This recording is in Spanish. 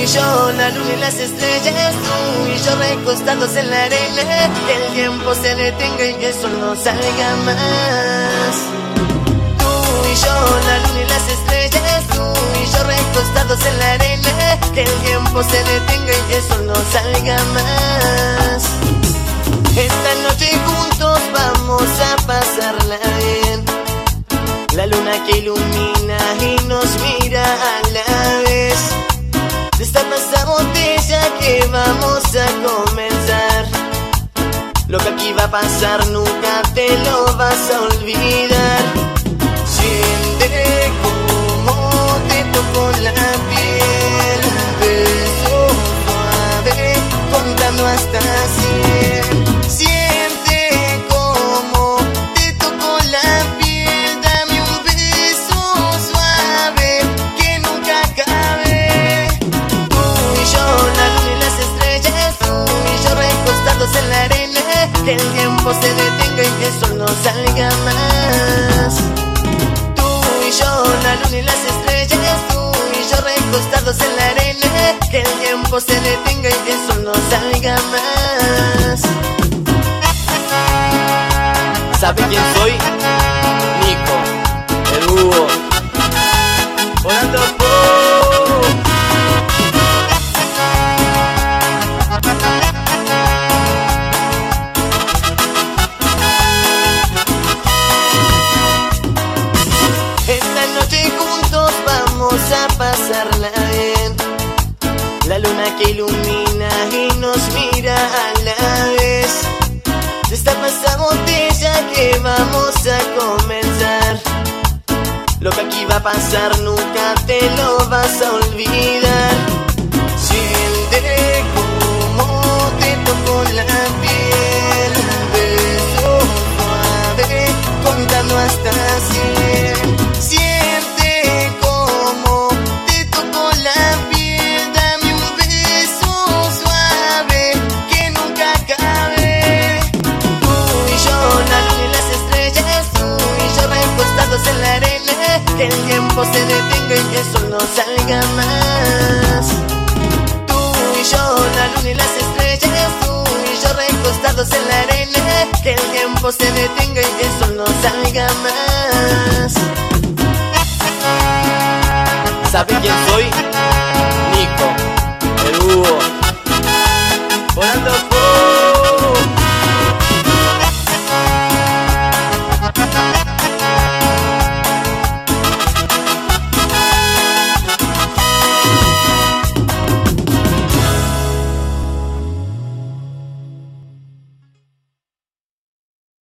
y yo, la luna y las estrellas, tú y yo recostados en la arena, que el tiempo se detenga y que el sol no salga más. Tú y yo, la luna y las estrellas, tú y yo recostados en la arena, que el tiempo se detenga y que el sol no salga más. Esta noche juntos vamos a pasarla bien. La luna que ilumina y nos mira a Lo que aquí va a pasar nunca te lo vas a olvidar. Siente como te toco la piel. Beso suave, contando hasta que el tiempo se detenga y que el sol no salga más. Tú y yo, la luna y las estrellas, tú y yo recostados en la arena, que el tiempo se detenga y que el sol no salga más. La luna que ilumina y nos mira a la vez. Destapa esa botella que vamos a comenzar. Lo que aquí va a pasar nunca te lo vas a olvidar. Siente como te toco la piel. Beso contando hasta cien. El tiempo se detenga y que el sol no salga más. Tú y yo, la luna y las estrellas, tú y yo recostados en la arena, que el tiempo se detenga y sol no salga más. ¿Sabe quién soy? Nico, el Hugo. Volando.